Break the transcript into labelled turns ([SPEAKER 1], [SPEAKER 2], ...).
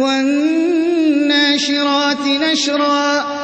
[SPEAKER 1] وَالنَّاشِرَاتِ نَشْرًا